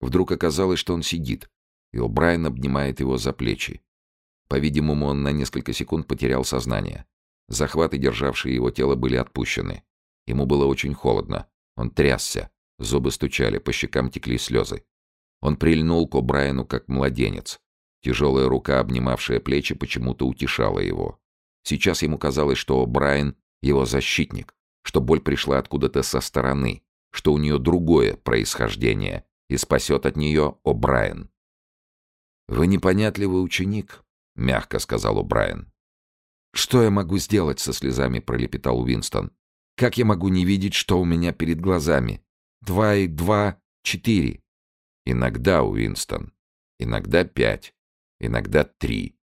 Вдруг оказалось, что он сидит, и О'Брайен обнимает его за плечи. По-видимому, он на несколько секунд потерял сознание. Захваты, державшие его тело, были отпущены. Ему было очень холодно. Он трясся. Зубы стучали, по щекам текли слезы. Он прильнул к О'Брайену, как младенец. Тяжелая рука, обнимавшая плечи, почему-то утешала его. Сейчас ему казалось, что О'Брайен — его защитник, что боль пришла откуда-то со стороны, что у нее другое происхождение, и спасет от нее О'Брайен. «Вы непонятливый ученик», — мягко сказал О'Брайен. «Что я могу сделать?» — со слезами пролепетал Уинстон. «Как я могу не видеть, что у меня перед глазами? Два и два — четыре». «Иногда, Уинстон. Иногда пять. Иногда три.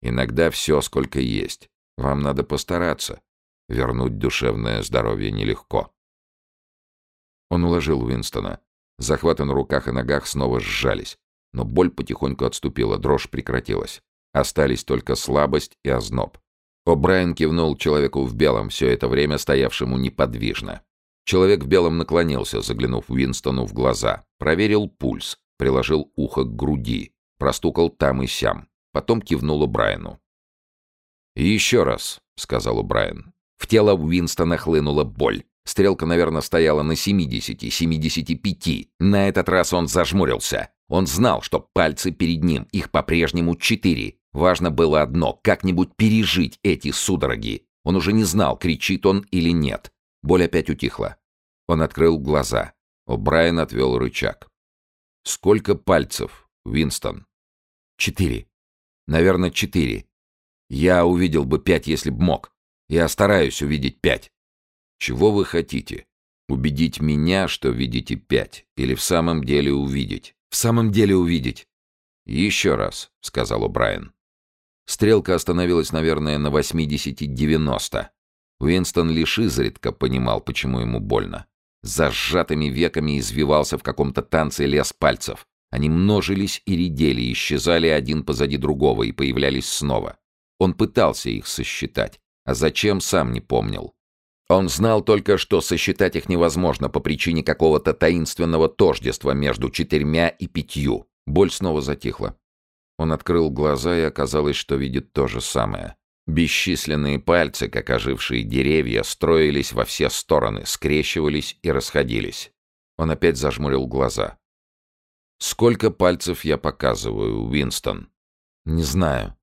Иногда все, сколько есть. Вам надо постараться. Вернуть душевное здоровье нелегко». Он уложил Уинстона. Захваты на руках и ногах снова сжались. Но боль потихоньку отступила, дрожь прекратилась. Остались только слабость и озноб. О'Брайен кивнул человеку в белом, все это время стоявшему неподвижно. Человек в белом наклонился, заглянув Уинстону в глаза, проверил пульс, приложил ухо к груди, простукал там и сям, потом кивнул О'Брайену. «Еще раз», — сказал О'Брайен. В тело Уинстона хлынула боль. Стрелка, наверное, стояла на 70, 75. На этот раз он зажмурился. Он знал, что пальцы перед ним, их по-прежнему четыре. Важно было одно — как-нибудь пережить эти судороги. Он уже не знал, кричит он или нет. Боль опять утихла. Он открыл глаза. О'Брайен отвел рычаг. «Сколько пальцев, Винстон?» «Четыре. Наверное, четыре. Я увидел бы пять, если б мог. Я стараюсь увидеть пять». «Чего вы хотите? Убедить меня, что видите пять? Или в самом деле увидеть?» «В самом деле увидеть». «Еще раз», — сказал О'Брайен. Стрелка остановилась, наверное, на 80-90. Уинстон лишь изредка понимал, почему ему больно. За сжатыми веками извивался в каком-то танце лес пальцев. Они множились и редели, исчезали один позади другого и появлялись снова. Он пытался их сосчитать, а зачем, сам не помнил. Он знал только, что сосчитать их невозможно по причине какого-то таинственного тождества между четырьмя и пятью. Боль снова затихла. Он открыл глаза, и оказалось, что видит то же самое. Бесчисленные пальцы, как ожившие деревья, строились во все стороны, скрещивались и расходились. Он опять зажмурил глаза. «Сколько пальцев я показываю, Уинстон?» «Не знаю.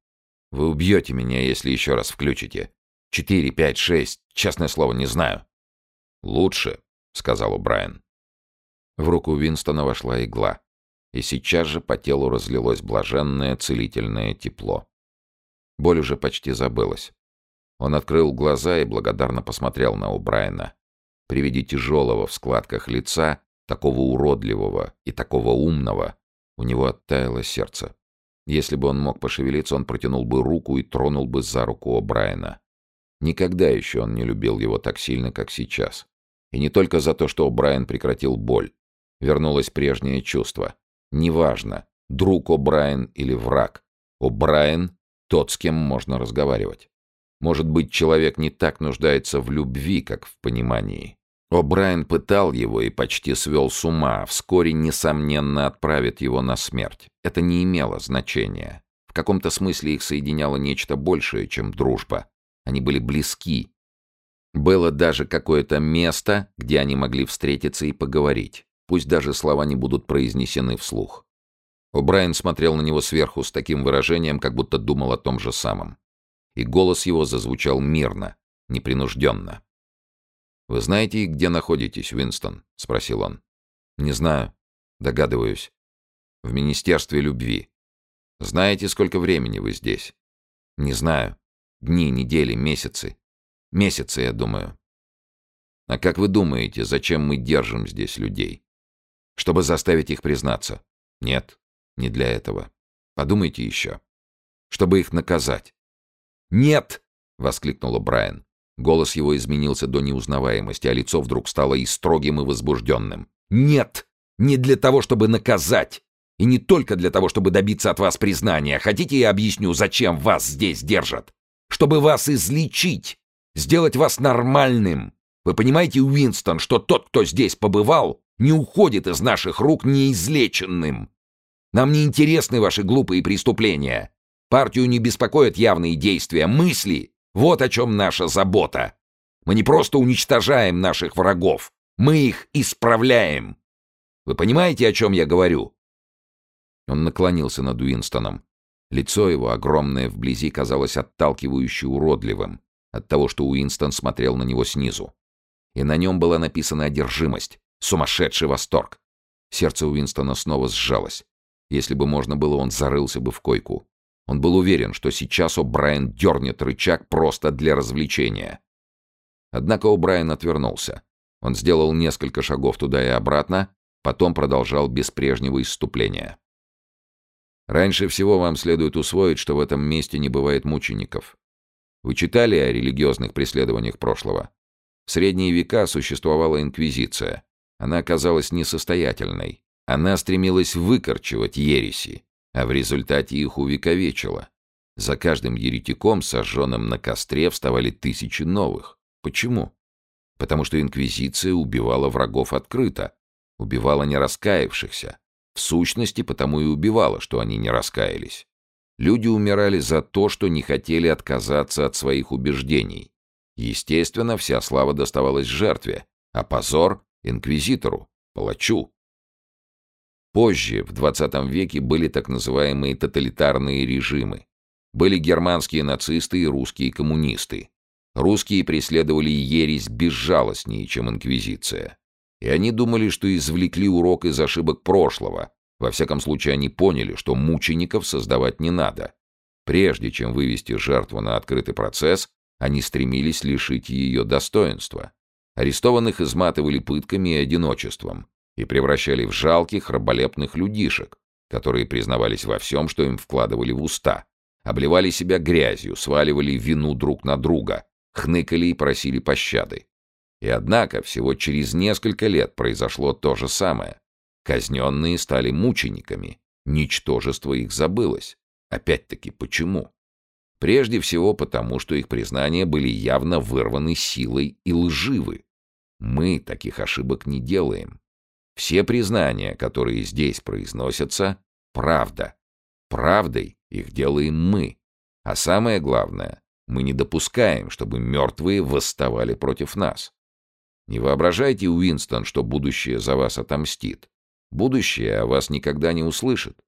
Вы убьете меня, если еще раз включите. Четыре, пять, шесть. Честное слово, не знаю». «Лучше», — сказал Брайан. В руку Уинстона вошла игла и сейчас же по телу разлилось блаженное целительное тепло. Боль уже почти забылась. Он открыл глаза и благодарно посмотрел на Убрайна. При виде тяжелого в складках лица, такого уродливого и такого умного, у него оттаяло сердце. Если бы он мог пошевелиться, он протянул бы руку и тронул бы за руку О'Брайена. Никогда еще он не любил его так сильно, как сейчас. И не только за то, что О'Брайен прекратил боль. Вернулось прежнее чувство. Неважно, друг О'Брайен или враг. О'Брайен — тот, с кем можно разговаривать. Может быть, человек не так нуждается в любви, как в понимании. О'Брайен пытал его и почти свел с ума, а вскоре, несомненно, отправит его на смерть. Это не имело значения. В каком-то смысле их соединяло нечто большее, чем дружба. Они были близки. Было даже какое-то место, где они могли встретиться и поговорить. Пусть даже слова не будут произнесены вслух. О'Брайен смотрел на него сверху с таким выражением, как будто думал о том же самом. И голос его зазвучал мирно, непринужденно. «Вы знаете, где находитесь, Уинстон?» — спросил он. «Не знаю. Догадываюсь. В Министерстве любви. Знаете, сколько времени вы здесь?» «Не знаю. Дни, недели, месяцы. Месяцы, я думаю». «А как вы думаете, зачем мы держим здесь людей?» Чтобы заставить их признаться. Нет, не для этого. Подумайте еще. Чтобы их наказать. «Нет!» — воскликнула Брайан. Голос его изменился до неузнаваемости, а лицо вдруг стало и строгим, и возбужденным. «Нет! Не для того, чтобы наказать! И не только для того, чтобы добиться от вас признания. Хотите, я объясню, зачем вас здесь держат? Чтобы вас излечить, сделать вас нормальным. Вы понимаете, Уинстон, что тот, кто здесь побывал, не уходит из наших рук неизлеченным. Нам не интересны ваши глупые преступления. Партию не беспокоят явные действия, мысли. Вот о чем наша забота. Мы не просто уничтожаем наших врагов, мы их исправляем. Вы понимаете, о чем я говорю?» Он наклонился над Уинстоном. Лицо его, огромное вблизи, казалось отталкивающе уродливым от того, что Уинстон смотрел на него снизу. И на нем была написана одержимость, сумасшедший восторг. Сердце Уинстона снова сжалось. Если бы можно было, он зарылся бы в койку. Он был уверен, что сейчас О'Брайен дернет рычаг просто для развлечения. Однако О'Брайен отвернулся. Он сделал несколько шагов туда и обратно, потом продолжал без прежнего исступления. Раньше всего вам следует усвоить, что в этом месте не бывает мучеников. Вы читали о религиозных преследованиях прошлого? В средние века существовала инквизиция. Она оказалась несостоятельной. Она стремилась выкорчевать ереси, а в результате их увековечила. За каждым еретиком, сожженным на костре, вставали тысячи новых. Почему? Потому что инквизиция убивала врагов открыто, убивала не раскаявшихся, в сущности, потому и убивала, что они не раскаялись. Люди умирали за то, что не хотели отказаться от своих убеждений. Естественно, вся слава доставалась жертве, а позор — инквизитору, палачу. Позже, в 20 веке, были так называемые тоталитарные режимы. Были германские нацисты и русские коммунисты. Русские преследовали ересь безжалостнее, чем инквизиция. И они думали, что извлекли урок из ошибок прошлого. Во всяком случае, они поняли, что мучеников создавать не надо. Прежде чем вывести жертву на открытый процесс, они стремились лишить ее достоинства. Арестованных изматывали пытками и одиночеством и превращали в жалких, раболепных людишек, которые признавались во всем, что им вкладывали в уста, обливали себя грязью, сваливали вину друг на друга, хныкали и просили пощады. И однако всего через несколько лет произошло то же самое. Казненные стали мучениками, ничтожество их забылось. Опять-таки, почему? Прежде всего потому, что их признания были явно вырваны силой и лживы. Мы таких ошибок не делаем. Все признания, которые здесь произносятся, — правда. Правдой их делаем мы. А самое главное, мы не допускаем, чтобы мертвые восставали против нас. Не воображайте, Уинстон, что будущее за вас отомстит. Будущее о вас никогда не услышит.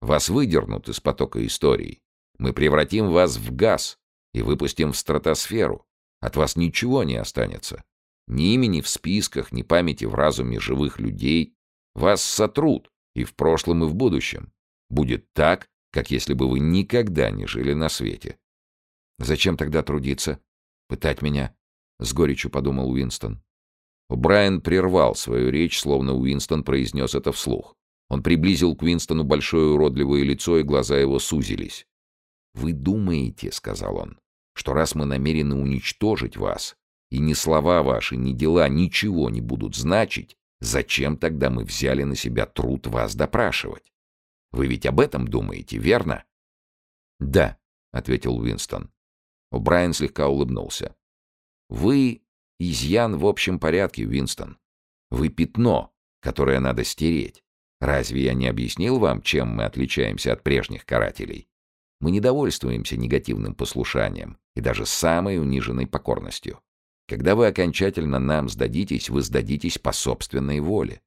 Вас выдернут из потока историй. Мы превратим вас в газ и выпустим в стратосферу. От вас ничего не останется. Ни имени в списках, ни памяти в разуме живых людей. Вас сотрут и в прошлом, и в будущем. Будет так, как если бы вы никогда не жили на свете. Зачем тогда трудиться? Пытать меня? С горечью подумал Уинстон. Брайан прервал свою речь, словно Уинстон произнес это вслух. Он приблизил к Уинстону большое уродливое лицо, и глаза его сузились. «Вы думаете, — сказал он, — что раз мы намерены уничтожить вас, и ни слова ваши, ни дела ничего не будут значить, зачем тогда мы взяли на себя труд вас допрашивать? Вы ведь об этом думаете, верно?» «Да», — ответил Уинстон. Брайан слегка улыбнулся. «Вы изъян в общем порядке, Уинстон. Вы пятно, которое надо стереть. Разве я не объяснил вам, чем мы отличаемся от прежних карателей? Мы не довольствуемся негативным послушанием и даже самой униженной покорностью. Когда вы окончательно нам сдадитесь, вы сдадитесь по собственной воле.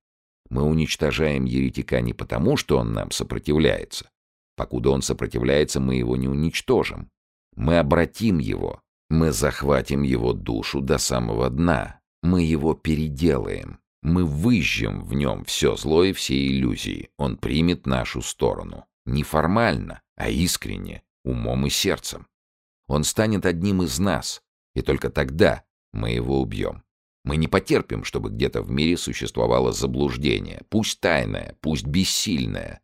Мы уничтожаем еретика не потому, что он нам сопротивляется. Покуда он сопротивляется, мы его не уничтожим. Мы обратим его. Мы захватим его душу до самого дна. Мы его переделаем. Мы выжжем в нем все зло и все иллюзии. Он примет нашу сторону. Не формально, а искренне, умом и сердцем. Он станет одним из нас, и только тогда мы его убьем. Мы не потерпим, чтобы где-то в мире существовало заблуждение, пусть тайное, пусть бессильное.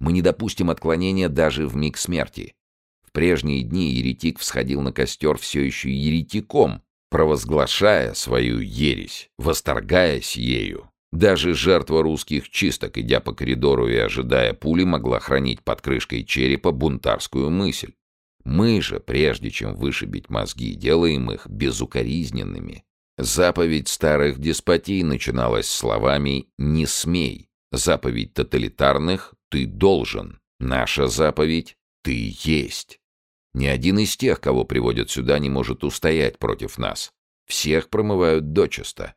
Мы не допустим отклонения даже в миг смерти. В прежние дни еретик всходил на костер все еще еретиком, провозглашая свою ересь, восторгаясь ею. Даже жертва русских чисток, идя по коридору и ожидая пули, могла хранить под крышкой черепа бунтарскую мысль. Мы же, прежде чем вышибить мозги, делаем их безукоризненными. Заповедь старых деспотий начиналась словами «не смей». Заповедь тоталитарных «ты должен». Наша заповедь «ты есть». Ни один из тех, кого приводят сюда, не может устоять против нас. Всех промывают дочисто.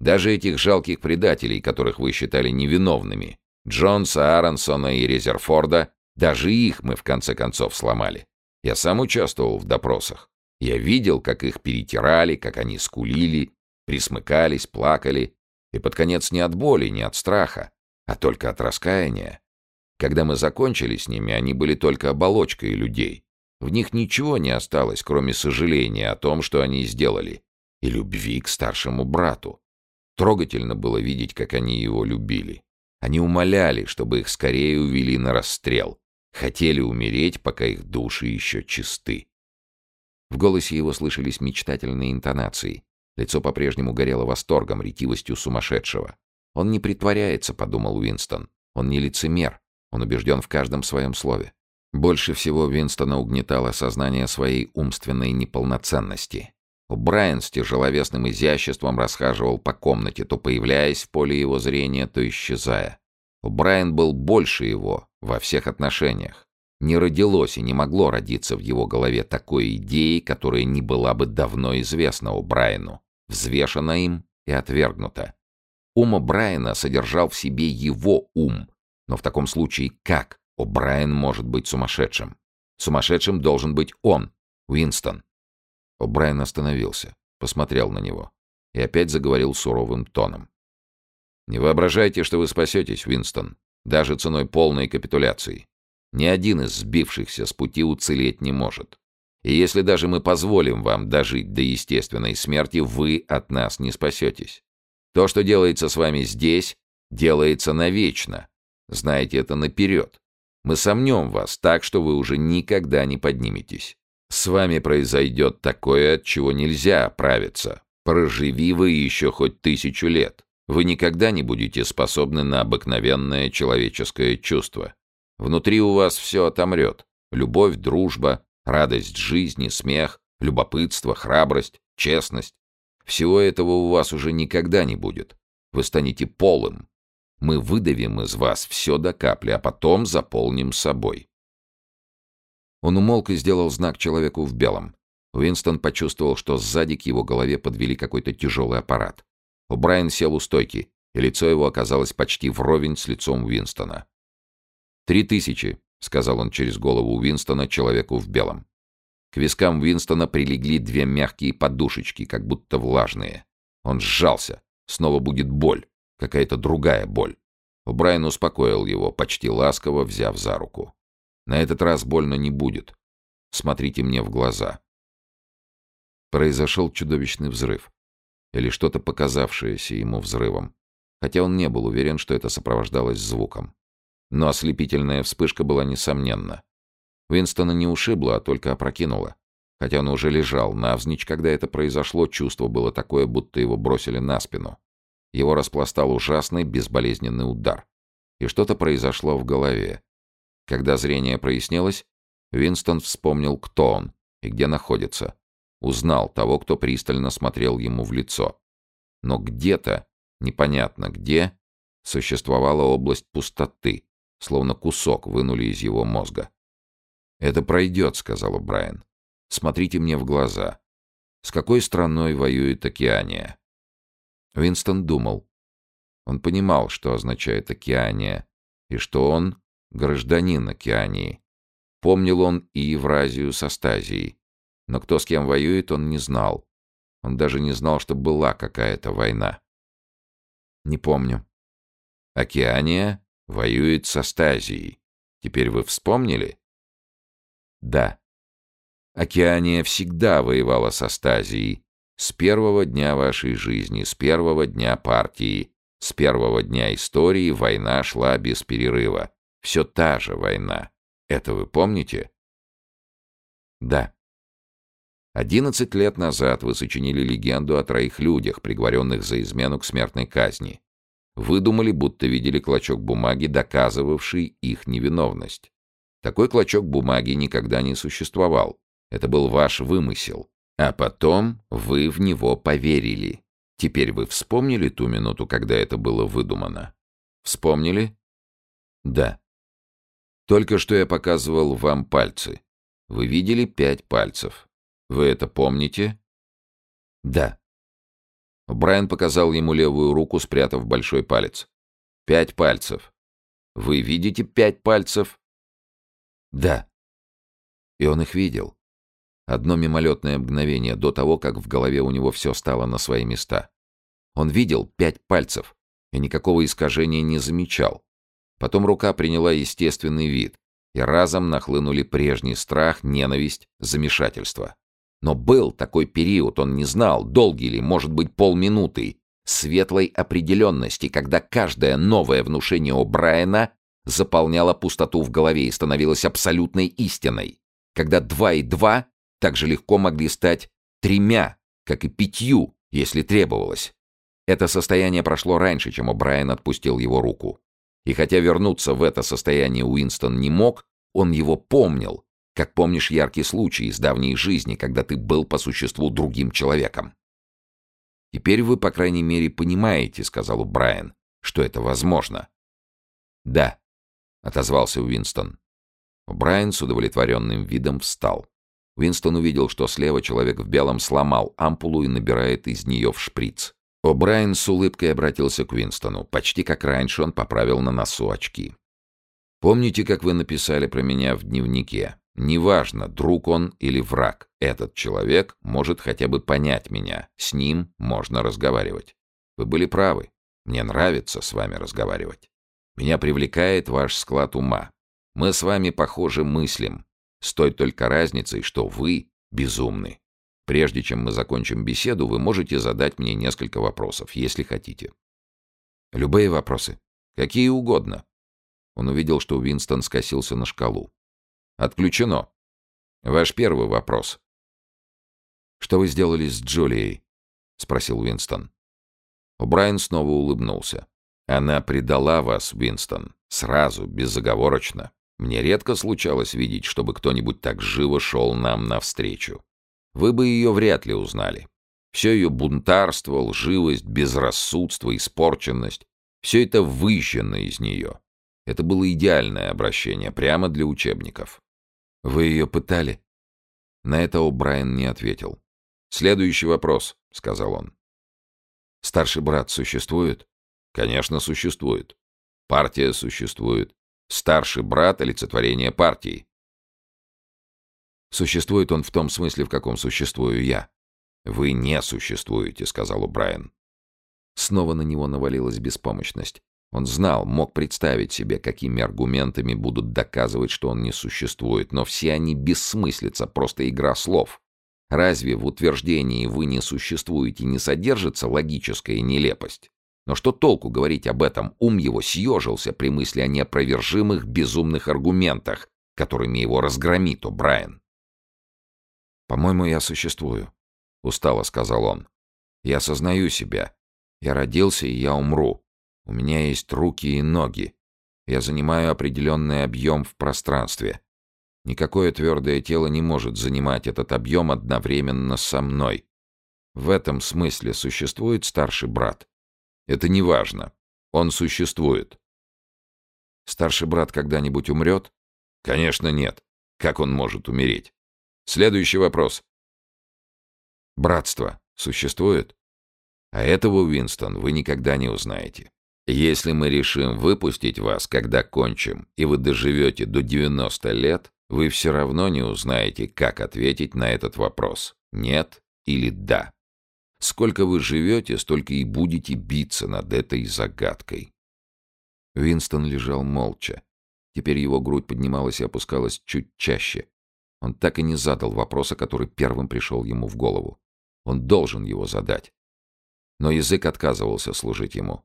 Даже этих жалких предателей, которых вы считали невиновными, Джонса, Аронсона и Резерфорда, даже их мы в конце концов сломали. Я сам участвовал в допросах. Я видел, как их перетирали, как они скулили, присмыкались, плакали. И под конец не от боли, не от страха, а только от раскаяния. Когда мы закончили с ними, они были только оболочкой людей. В них ничего не осталось, кроме сожаления о том, что они сделали, и любви к старшему брату. Трогательно было видеть, как они его любили. Они умоляли, чтобы их скорее увели на расстрел. Хотели умереть, пока их души еще чисты. В голосе его слышались мечтательные интонации. Лицо по-прежнему горело восторгом, ретивостью сумасшедшего. «Он не притворяется», — подумал Уинстон. «Он не лицемер. Он убежден в каждом своем слове». Больше всего Винстона угнетало сознание своей умственной неполноценности. Брайан с тяжеловесным изяществом расхаживал по комнате, то появляясь в поле его зрения, то исчезая. Брайан был больше его во всех отношениях. Не родилось и не могло родиться в его голове такой идеи, которая не была бы давно известна у Брайану, взвешена им и отвергнута. Ум Брайана содержал в себе его ум, но в таком случае как О'Брайен может быть сумасшедшим? Сумасшедшим должен быть он, Уинстон. О'Брайен остановился, посмотрел на него и опять заговорил суровым тоном. «Не воображайте, что вы спасетесь, Уинстон, даже ценой полной капитуляции. Ни один из сбившихся с пути уцелеть не может. И если даже мы позволим вам дожить до естественной смерти, вы от нас не спасетесь. То, что делается с вами здесь, делается навечно. Знаете это наперед. Мы сомнем вас так, что вы уже никогда не подниметесь. С вами произойдет такое, от чего нельзя оправиться. Проживи вы еще хоть тысячу лет. Вы никогда не будете способны на обыкновенное человеческое чувство. Внутри у вас все отомрет. Любовь, дружба, радость жизни, смех, любопытство, храбрость, честность. Всего этого у вас уже никогда не будет. Вы станете полым. Мы выдавим из вас все до капли, а потом заполним собой. Он умолк и сделал знак человеку в белом. Уинстон почувствовал, что сзади к его голове подвели какой-то тяжелый аппарат. Брайан сел у стойки, и лицо его оказалось почти вровень с лицом Уинстона. «Три тысячи», — сказал он через голову Уинстона человеку в белом. К вискам Уинстона прилегли две мягкие подушечки, как будто влажные. Он сжался. Снова будет боль. Какая-то другая боль. Брайан успокоил его, почти ласково взяв за руку. На этот раз больно не будет. Смотрите мне в глаза. Произошел чудовищный взрыв. Или что-то показавшееся ему взрывом. Хотя он не был уверен, что это сопровождалось звуком. Но ослепительная вспышка была несомненна. Винстона не ушибло, а только опрокинуло. Хотя он уже лежал навзничь, когда это произошло, чувство было такое, будто его бросили на спину. Его распластал ужасный безболезненный удар. И что-то произошло в голове. Когда зрение прояснилось, Винстон вспомнил, кто он и где находится. Узнал того, кто пристально смотрел ему в лицо. Но где-то, непонятно где, существовала область пустоты, словно кусок вынули из его мозга. «Это пройдет», — сказал Брайан. «Смотрите мне в глаза. С какой страной воюет Океания?» Винстон думал. Он понимал, что означает Океания, и что он гражданин Океании. Помнил он и Евразию с Астазией. Но кто с кем воюет, он не знал. Он даже не знал, что была какая-то война. Не помню. Океания воюет с Астазией. Теперь вы вспомнили? Да. Океания всегда воевала с Астазией. С первого дня вашей жизни, с первого дня партии, с первого дня истории война шла без перерыва. Все та же война. Это вы помните? Да. Одиннадцать лет назад вы сочинили легенду о троих людях, приговоренных за измену к смертной казни. Выдумали, будто видели клочок бумаги, доказывавший их невиновность. Такой клочок бумаги никогда не существовал. Это был ваш вымысел. А потом вы в него поверили. Теперь вы вспомнили ту минуту, когда это было выдумано? Вспомнили? Да. Только что я показывал вам пальцы. Вы видели пять пальцев. Вы это помните? Да. Брайан показал ему левую руку, спрятав большой палец. Пять пальцев. Вы видите пять пальцев? Да. И он их видел. Одно мимолетное мгновение до того, как в голове у него все стало на свои места. Он видел пять пальцев и никакого искажения не замечал. Потом рука приняла естественный вид, и разом нахлынули прежний страх, ненависть, замешательство. Но был такой период, он не знал, долгий ли, может быть, полминуты, светлой определенности, когда каждое новое внушение у Брайана заполняло пустоту в голове и становилось абсолютной истиной, когда два и два так же легко могли стать тремя, как и пятью, если требовалось. Это состояние прошло раньше, чем Брайан отпустил его руку. И хотя вернуться в это состояние Уинстон не мог, он его помнил, как помнишь яркий случай из давней жизни, когда ты был по существу другим человеком. «Теперь вы, по крайней мере, понимаете, — сказал Брайан, — что это возможно». «Да», — отозвался Уинстон. Брайан с удовлетворенным видом встал. Уинстон увидел, что слева человек в белом сломал ампулу и набирает из нее в шприц. О'Брайен с улыбкой обратился к Уинстону. Почти как раньше он поправил на носу очки. «Помните, как вы написали про меня в дневнике? Неважно, друг он или враг, этот человек может хотя бы понять меня. С ним можно разговаривать. Вы были правы. Мне нравится с вами разговаривать. Меня привлекает ваш склад ума. Мы с вами похожи мыслим. С той только разницей, что вы безумны. Прежде чем мы закончим беседу, вы можете задать мне несколько вопросов, если хотите. Любые вопросы. Какие угодно. Он увидел, что Уинстон скосился на шкалу. Отключено. Ваш первый вопрос. Что вы сделали с Джулией? Спросил Уинстон. Брайан снова улыбнулся. Она предала вас, Уинстон. Сразу, безоговорочно. Мне редко случалось видеть, чтобы кто-нибудь так живо шел нам навстречу. Вы бы ее вряд ли узнали. Все ее бунтарство, лживость, безрассудство, испорченность — все это выщено из нее. Это было идеальное обращение, прямо для учебников. «Вы ее пытали?» На это О'Брайен не ответил. «Следующий вопрос», — сказал он. «Старший брат существует?» «Конечно, существует. Партия существует. Старший брат — олицетворение партии. Существует он в том смысле, в каком существую я. Вы не существуете, сказал Брайан. Снова на него навалилась беспомощность. Он знал, мог представить себе, какими аргументами будут доказывать, что он не существует, но все они бессмыслица, просто игра слов. Разве в утверждении «вы не существуете» не содержится логическая нелепость? Но что толку говорить об этом? Ум его съежился при мысли о неопровержимых безумных аргументах, которыми его разгромит О'Брайен. «По-моему, я существую», — устало сказал он. «Я осознаю себя. Я родился, и я умру. У меня есть руки и ноги. Я занимаю определенный объем в пространстве. Никакое твердое тело не может занимать этот объем одновременно со мной. В этом смысле существует старший брат. Это не важно. Он существует. Старший брат когда-нибудь умрет? Конечно, нет. Как он может умереть? Следующий вопрос. Братство существует? А этого, Уинстон, вы никогда не узнаете. Если мы решим выпустить вас, когда кончим, и вы доживете до 90 лет, вы все равно не узнаете, как ответить на этот вопрос. Нет или да. Сколько вы живете, столько и будете биться над этой загадкой. Винстон лежал молча. Теперь его грудь поднималась и опускалась чуть чаще. Он так и не задал вопроса, который первым пришел ему в голову. Он должен его задать. Но язык отказывался служить ему.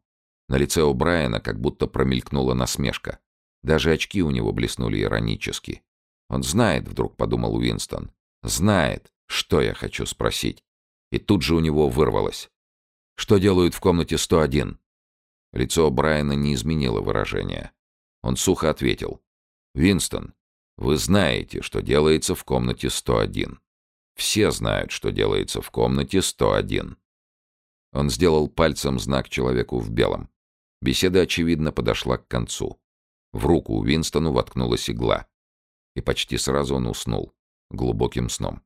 На лице у Брайана как будто промелькнула насмешка. Даже очки у него блеснули иронически. «Он знает», — вдруг подумал Уинстон. «Знает, что я хочу спросить». И тут же у него вырвалось. «Что делают в комнате 101?» Лицо Брайана не изменило выражения. Он сухо ответил. «Винстон, вы знаете, что делается в комнате 101. Все знают, что делается в комнате 101. Он сделал пальцем знак человеку в белом. Беседа, очевидно, подошла к концу. В руку Уинстону воткнулась игла. И почти сразу он уснул глубоким сном.